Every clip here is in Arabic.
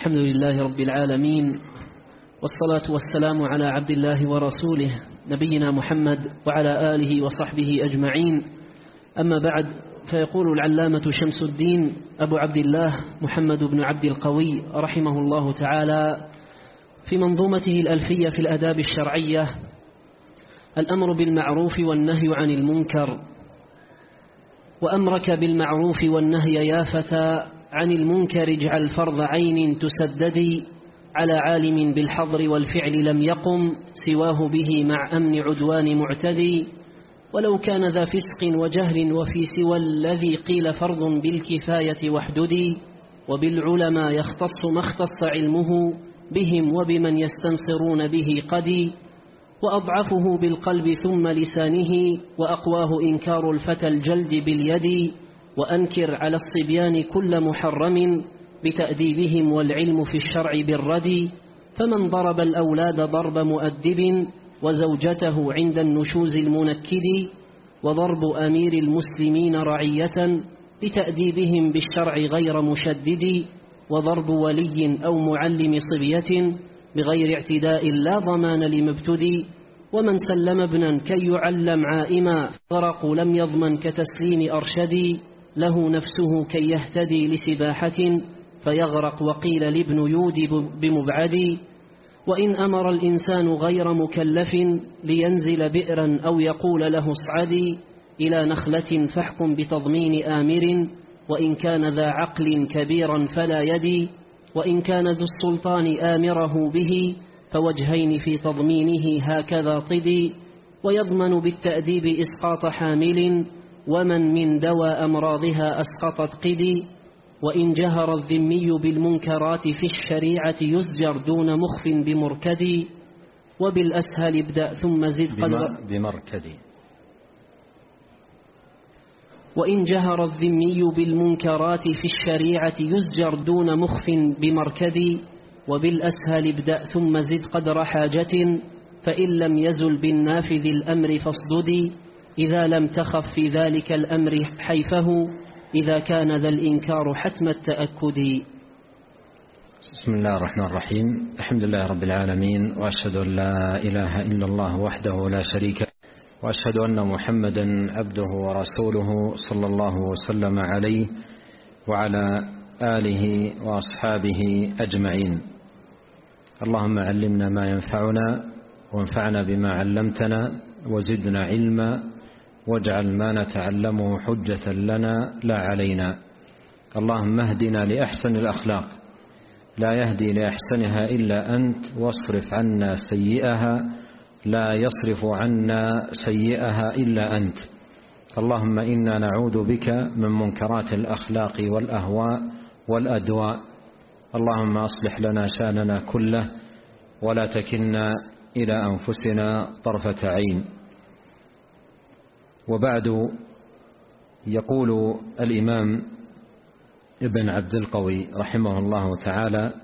الحمد لله رب العالمين والصلاة والسلام على عبد الله ورسوله نبينا محمد وعلى آله وصحبه أجمعين. أما بعد فيقول العلامة شمس الدين أبو عبد الله محمد بن عبد القوي رحمه الله تعالى في منظومته الألفية في الأداب الشرعية الأمر بالمعروف والنهي عن المنكر وأمرك بالمعروف والنهي يا فتى عن المنكر اجعل فرض عين تسددي على عالم بالحظر والفعل لم يقم سواه به مع أمن عدوان معتدي. ولو كان ذا فسق وجهل وفي سوى الذي قيل فرض بالكفاية واحددي وبالعلماء يختص ما اختص علمه بهم وبمن يستنصرون به قدي وأضعفه بالقلب ثم لسانه وأقواه إنكار الفتى الجلد باليد. وأنكر على الصبيان كل محرم بتأديبهم والعلم في الشرع بالردي فمن ضرب الأولاد ضرب مؤدب وزوجته عند النشوز المنكد وضرب أمير المسلمين رعية بتأديبهم بالشرع غير مشدد وضرب ولي أو معلم صبية بغير اعتداء لا ضمان لمبتدي ومن سلم ابنا كي يعلم عائما غرق لم يضمن كتسليم أرشدي. له نفسه كي يهتدي لسباحة فيغرق وقيل لابن يودي بمبعدي وإن أمر الإنسان غير مكلف لينزل بئرا أو يقول له اصعدي إلى نخلة فاحكم بتضمين آمر وإن كان ذا عقل كبيرا فلا يدي وإن كان ذو السلطان آمره به فوجهين في تضمينه هكذا طدي ويضمن بالتأديب إسقاط حامل ومن من دوى أمراضها أسقطت قدي وإن جهر الذمي بالمنكرات في الشريعة يزجر دون مخف بمركدي وبالأسهل ابدأ ثم زد قدر بمركدي. وإن جهر الذمي بالمنكرات في الشريعة يزجر دون مخف بمركدي وبالأسهل ابدأ ثم زد قدر حاجة فإن لم يزل بالنافذ الأمر فاصددي إذا لم تخف في ذلك الأمر حيفه إذا كان ذا الإنكار حتم التأكد. بسم الله الرحمن الرحيم. الحمد لله رب العالمين وأشهد أن لا إله إلا الله وحده لا شريك وأشهد أن محمدا عبده ورسوله صلى الله وسلم عليه وعلى آله وأصحابه أجمعين. اللهم علمنا ما ينفعنا وانفعنا بما علمتنا وزدنا علما واجعل ما نتعلمه حجة لنا لا علينا. اللهم اهدنا لأحسن الأخلاق. لا يهدي لأحسنها إلا أنت. واصرف عنا سيئها. لا يصرف عنا سيئها إلا أنت. اللهم إنا نعوذ بك من منكرات الأخلاق والأهواء والأدواء. اللهم أصلح لنا شأننا كله. ولا تكلنا إلى أنفسنا طرفة عين. وبعد يقول الإمام ابن عبد القوي رحمه الله تعالى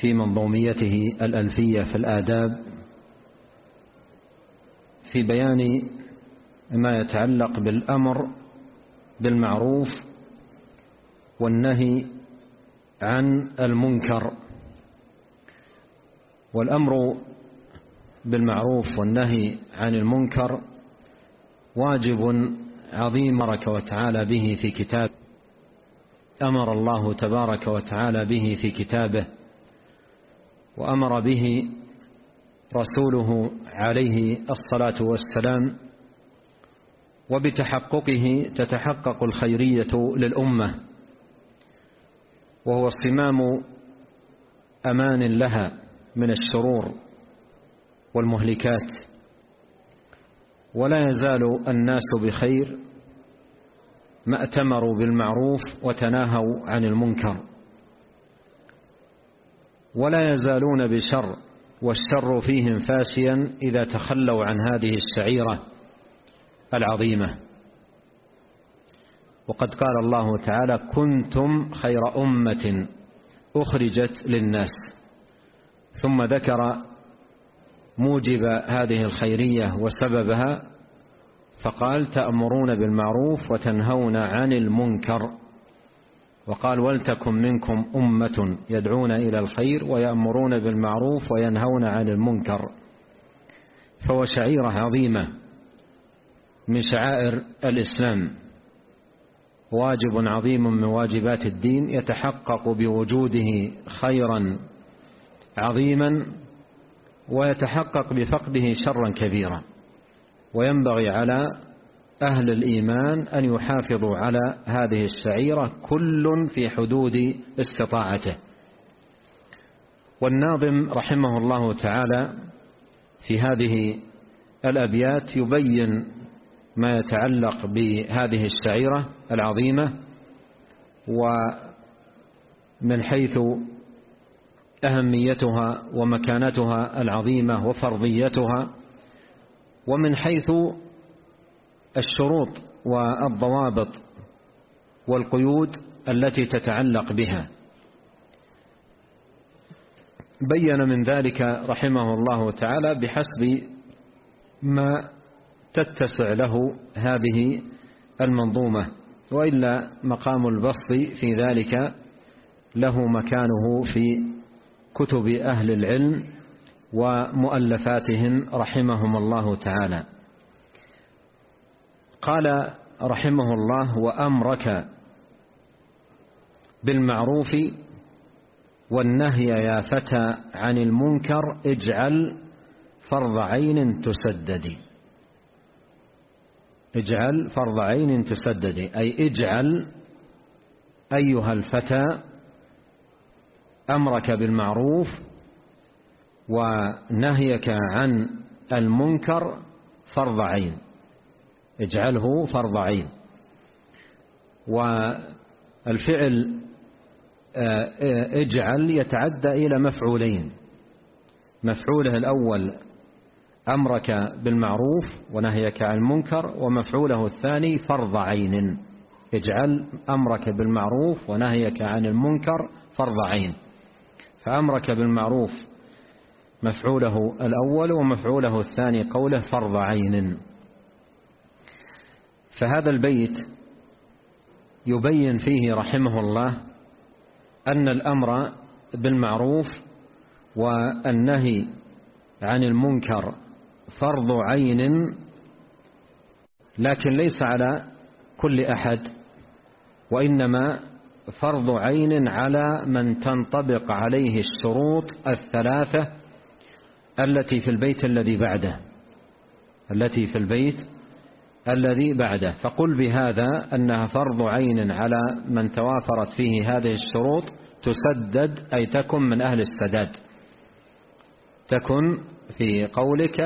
في منظوميته الألفية في الآداب في بيان ما يتعلق بالأمر بالمعروف والنهي عن المنكر والأمر بالمعروف والنهي عن المنكر واجب عظيم تبارك وتعالى به في كتاب أمر الله تبارك وتعالى به في كتابه وأمر به رسوله عليه الصلاة والسلام وبتحققه تتحقق الخيرية للأمة وهو صمام أمان لها من الشرور والمهلكات ولا يزال الناس بخير ما اتمروا بالمعروف وتناهوا عن المنكر ولا يزالون بشر والشر فيهم فاشيا إذا تخلوا عن هذه الشعيرة العظيمة. وقد قال الله تعالى كنتم خير أمة أخرجت للناس. ثم ذكر موجب هذه الخيرية وسببها فقال تأمرون بالمعروف وتنهون عن المنكر وقال ولتكن منكم أمة يدعون إلى الخير ويأمرون بالمعروف وينهون عن المنكر فهو شعيرة عظيمة من شعائر الإسلام واجب عظيم من واجبات الدين يتحقق بوجوده خيرا عظيما ويتحقق بفقده شرا كبيرا. وينبغي على أهل الإيمان أن يحافظوا على هذه الشعيرة كل في حدود استطاعته. والناظم رحمه الله تعالى في هذه الأبيات يبين ما يتعلق بهذه الشعيرة العظيمة ومن حيث أهميتها ومكانتها العظيمة وفرضيتها ومن حيث الشروط والضوابط والقيود التي تتعلق بها. بين من ذلك رحمه الله تعالى بحسب ما تتسع له هذه المنظومة وإلا مقام البسط في ذلك له مكانه في كتب أهل العلم ومؤلفاتهم رحمهم الله تعالى. قال رحمه الله وأمرك بالمعروف والنهي يا فتى عن المنكر اجعل فرض عين تسددي اجعل فرض عين تسددي أي اجعل أيها الفتى أمرك بالمعروف ونهيك عن المنكر فرض عين. اجعله فرض عين. والفعل آه، اجعل يتعدى إلى مفعولين. مفعوله الأول أمرك بالمعروف ونهيك عن المنكر ومفعوله الثاني فرض عين. اجعل أمرك بالمعروف ونهيك عن المنكر فرض عين. فأمرك بالمعروف مفعوله الأول ومفعوله الثاني قوله فرض عين. فهذا البيت يبين فيه رحمه الله أن الأمر بالمعروف والنهي عن المنكر فرض عين لكن ليس على كل أحد وإنما فرض عين على من تنطبق عليه الشروط الثلاثة التي في البيت الذي بعده التي في البيت الذي بعده. فقل بهذا أنها فرض عين على من توافرت فيه هذه الشروط تسدد أي تكن من أهل السداد. تكن في قولك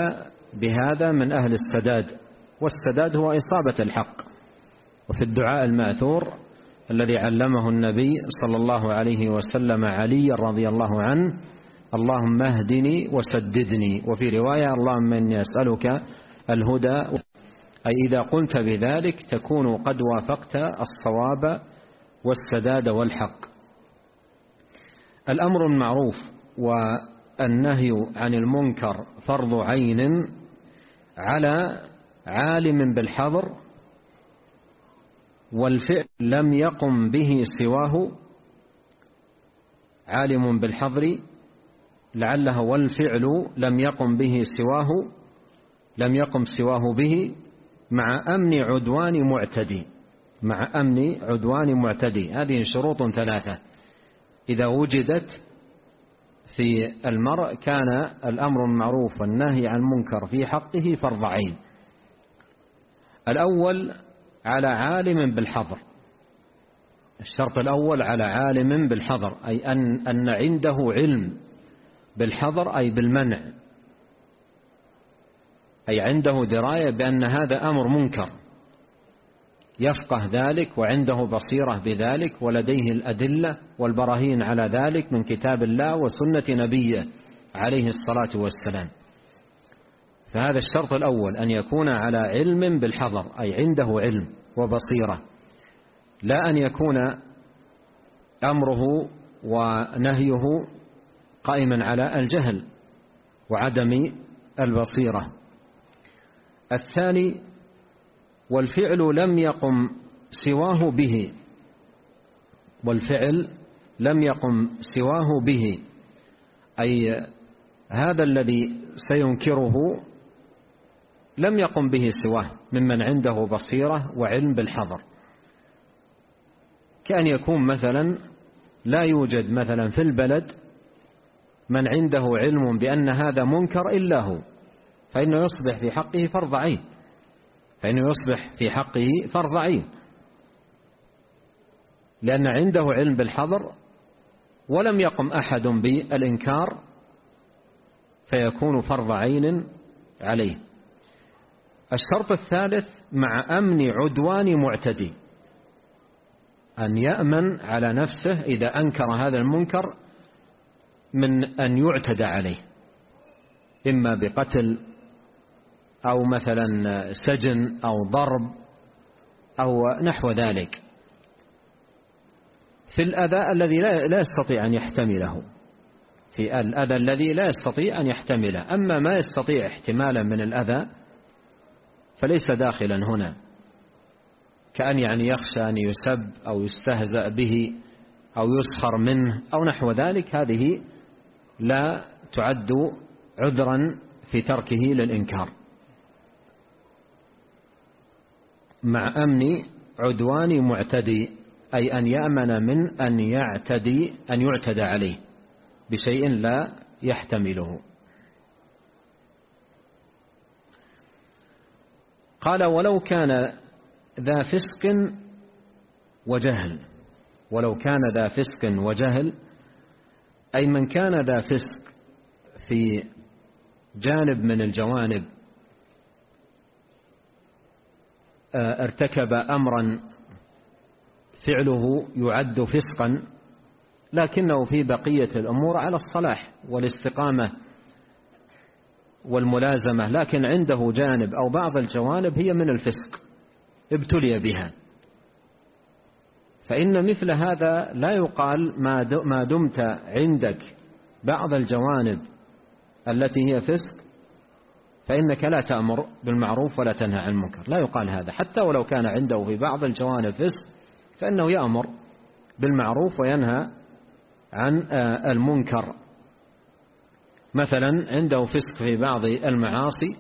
بهذا من أهل السداد والسداد هو إصابة الحق. وفي الدعاء المأثور الذي علمه النبي صلى الله عليه وسلم علي رضي الله عنه اللهم اهدني وسددني. وفي رواية اللهم إني أسألك الهدى. أي إذا قلت بذلك تكون قد وافقت الصواب والسداد والحق. الأمر المعروف والنهي عن المنكر فرض عين على عالم بالحظر والفعل لم يقم به سواه عالم بالحظر لعله والفعل لم يقم به سواه لم يقم سواه به مع أمن عدوان معتدي مع أمن عدوان معتدي. هذه شروط ثلاثة. إذا وجدت في المرء كان الأمر المعروف والنهي عن المنكر في حقه فرض عين. الأول على عالم بالحظر. الشرط الأول على عالم بالحظر أي أن, أن عنده علم بالحظر أي بالمنع. أي عنده دراية بأن هذا أمر منكر. يفقه ذلك وعنده بصيرة بذلك ولديه الأدلة والبراهين على ذلك من كتاب الله وسنة نبيه عليه الصلاة والسلام. فهذا الشرط الأول أن يكون على علم بالحظر أي عنده علم. وبصيرة. لا أن يكون أمره ونهيه قائما على الجهل وعدم البصيرة. الثاني والفعل لم يقم سواه به. والفعل لم يقم سواه به. أي هذا الذي سينكره لم يقم به سواه ممن عنده بصيرة وعلم بالحظر كأن يكون مثلا لا يوجد مثلا في البلد من عنده علم بأن هذا منكر إلا هو فإنه يصبح في حقه فرض عين. فإنه يصبح في حقه فرض عين. لأن عنده علم بالحظر ولم يقم أحد بالإنكار فيكون فرض عين عليه. الشرط الثالث مع أمن عدوان معتدي. أن يأمن على نفسه إذا أنكر هذا المنكر من أن يعتدى عليه. إما بقتل أو مثلا سجن أو ضرب أو نحو ذلك. في الأذى الذي لا يستطيع أن يحتمله. في الأذى الذي لا يستطيع أن يحتمله. أما ما يستطيع احتمالا من الأذى فليس داخلا هنا. كأن يعني يخشى أن يسب أو يستهزأ به أو يسخر منه أو نحو ذلك هذه لا تعد عذرا في تركه للإنكار. مع أمن عدوان معتدي أي أن يأمن من أن يعتدي أن يعتدى عليه بشيء لا يحتمله. قال ولو كان ذا فسق وجهل. ولو كان ذا فسق وجهل أي من كان ذا فسق في جانب من الجوانب آه، ارتكب أمرا فعله يعد فسقا لكنه في بقية الأمور على الصلاح والاستقامة والملازمة لكن عنده جانب أو بعض الجوانب هي من الفسق ابتلي بها. فإن مثل هذا لا يقال ما دمت عندك بعض الجوانب التي هي فسق فإنك لا تأمر بالمعروف ولا تنهى عن المنكر. لا يقال هذا. حتى ولو كان عنده في بعض الجوانب فسق فإنه يأمر بالمعروف وينهى عن آه، المنكر. مثلا عنده فسق في بعض المعاصي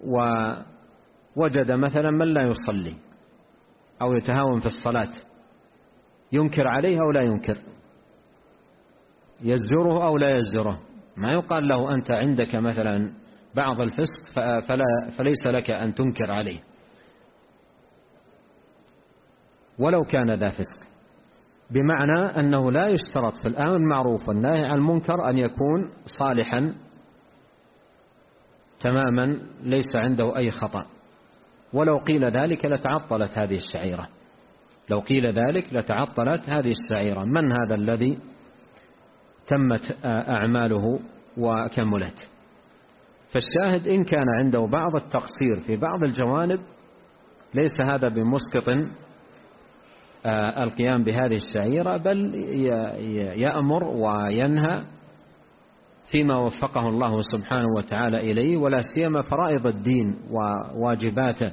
ووجد مثلا من لا يصلي أو يتهاون في الصلاة ينكر عليه أو لا ينكر يزجره أو لا يزجره ما يقال له أنت عندك مثلا بعض الفسق فلا فليس لك أن تنكر عليه. ولو كان ذا فسق. بمعنى أنه لا يشترط في الآمر المعروف والنهي عن المنكر أن يكون صالحا تماما ليس عنده أي خطأ. ولو قيل ذلك لتعطلت هذه الشعيرة. لو قيل ذلك لتعطلت هذه الشعيرة. من هذا الذي تمت أعماله وكملت؟ فالشاهد إن كان عنده بعض التقصير في بعض الجوانب ليس هذا بمسقط القيام بهذه الشعيرة بل يأمر وينهى فيما وفقه الله سبحانه وتعالى إليه ولا سيما فرائض الدين وواجباته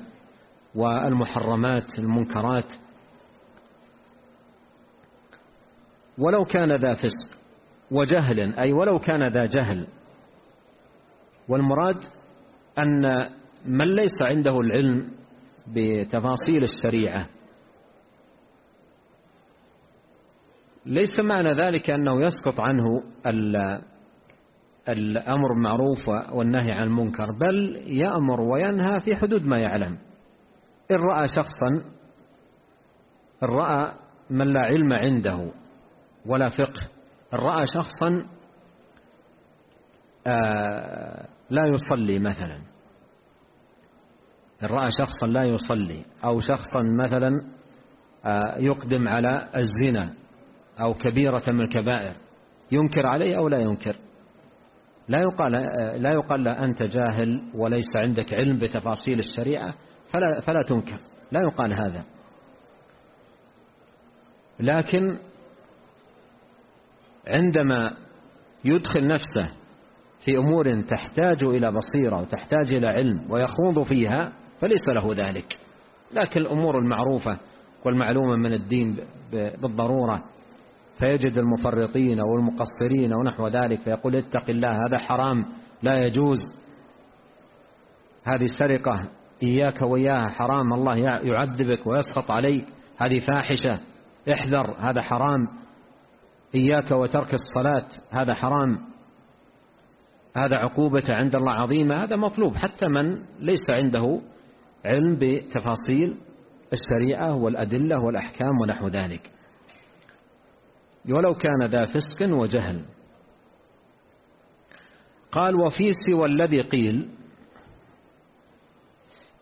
والمحرمات المنكرات. ولو كان ذا فسق وجهل أي ولو كان ذا جهل والمراد أن من ليس عنده العلم بتفاصيل الشريعة ليس معنى ذلك أنه يسقط عنه الأمر بالمعروف والنهي عن المنكر بل يأمر وينهى في حدود ما يعلم. إن رأى شخصا إن رأى من لا علم عنده ولا فقه إن رأى شخصا آه، لا يصلي مثلا. إن رأى شخصا لا يصلي أو شخصا مثلا آه، يقدم على الزنا. أو كبيرة من الكبائر ينكر عليه أو لا ينكر؟ لا يقال لا يقال له أنت جاهل وليس عندك علم بتفاصيل الشريعة فلا فلا تنكر لا يقال هذا. لكن عندما يدخل نفسه في أمور تحتاج إلى بصيرة وتحتاج إلى علم ويخوض فيها فليس له ذلك. لكن الأمور المعروفة والمعلومة من الدين بالضرورة فيجد المفرطين أو المقصرين أو نحو ذلك فيقول اتق الله هذا حرام لا يجوز. هذه سرقة إياك وإياها حرام الله يعذبك ويسخط عليك. هذه فاحشة احذر هذا حرام. إياك وترك الصلاة هذا حرام. هذا عقوبة عند الله عظيمة هذا مطلوب. حتى من ليس عنده علم بتفاصيل الشريعة والأدلة والأحكام ونحو ذلك. ولو كان ذا فسق وجهل. قال وفي سوى الذي قيل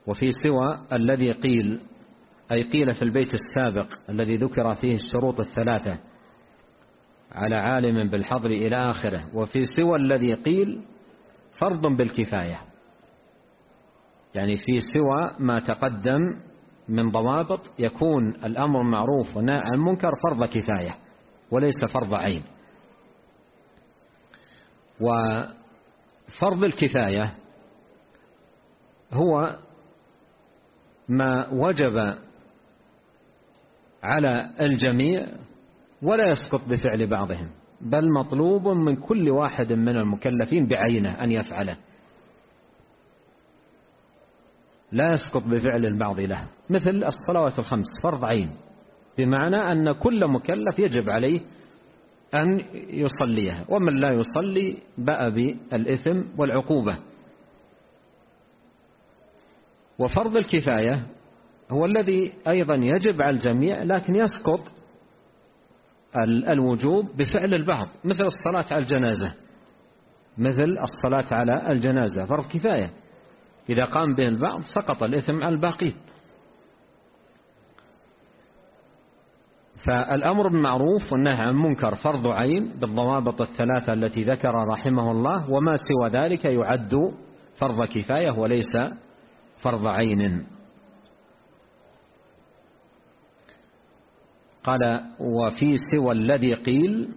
وفي سوى الذي قيل أي قيل في البيت السابق الذي ذكر فيه الشروط الثلاثة على عالم بالحضر إلى آخره وفي سوى الذي قيل فرض بالكفاية. يعني في سوى ما تقدم من ضوابط يكون الأمر معروف والنهي عن المنكر فرض كفاية. وليس فرض عين. وفرض الكفاية هو ما وجب على الجميع ولا يسقط بفعل بعضهم بل مطلوب من كل واحد من المكلفين بعينه أن يفعله. لا يسقط بفعل البعض له مثل الصلوات الخمس فرض عين. بمعنى أن كل مكلف يجب عليه أن يصليها ومن لا يصلي بأ بالإثم والعقوبة. وفرض الكفاية هو الذي أيضا يجب على الجميع لكن يسقط الوجوب بفعل البعض مثل الصلاة على الجنازة. مثل الصلاة على الجنازة فرض كفاية. إذا قام به البعض سقط الإثم على الباقين فالأمر بالمعروف والنهي عن منكر فرض عين بالضوابط الثلاثة التي ذكر رحمه الله وما سوى ذلك يعد فرض كفاية وليس فرض عين. قال وفي سوى الذي قيل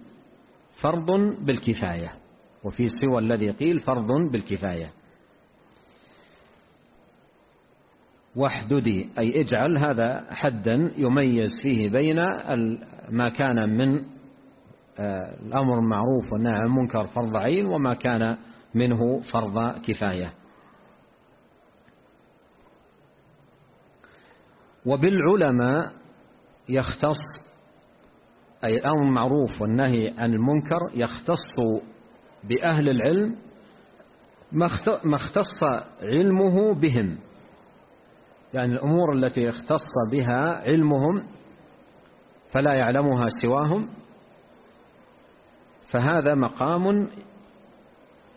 فرض بالكفاية. وفي سوى الذي قيل فرض بالكفاية. واحددي أي اجعل هذا حدا يميز فيه بين ما كان من آه، الأمر المعروف والنهي عن المنكر فرض عين وما كان منه فرض كفاية. وبالعلماء يختص أي الأمر المعروف والنهي عن المنكر يختص بأهل العلم ما اختص علمه بهم. يعني الأمور التي اختص بها علمهم فلا يعلمها سواهم فهذا مقام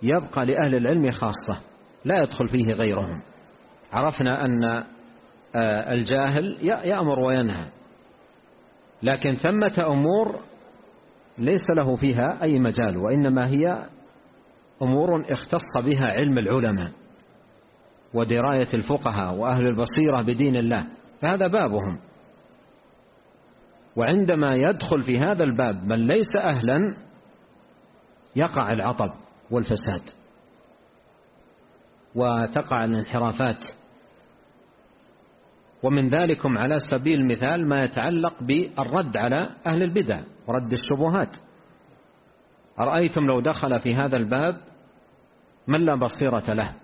يبقى لأهل العلم خاصة لا يدخل فيه غيرهم. عرفنا أن آه، الجاهل يأمر وينهى لكن ثمة أمور ليس له فيها أي مجال وإنما هي أمور اختص بها علم العلماء. ودراية الفقهاء وأهل البصيرة بدين الله فهذا بابهم. وعندما يدخل في هذا الباب من ليس أهلا يقع العطب والفساد وتقع الانحرافات. ومن ذلكم على سبيل المثال ما يتعلق بالرد على أهل البدع ورد الشبهات. أرأيتم لو دخل في هذا الباب من لا بصيرة له؟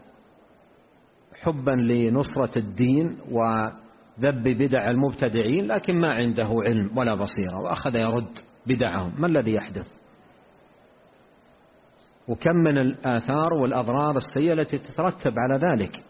حبا لنصرة الدين وذب بدع المبتدعين لكن ما عنده علم ولا بصيرة وأخذ يرد بدعهم. ما الذي يحدث؟ وكم من الآثار والأضرار السيئة التي تترتب على ذلك.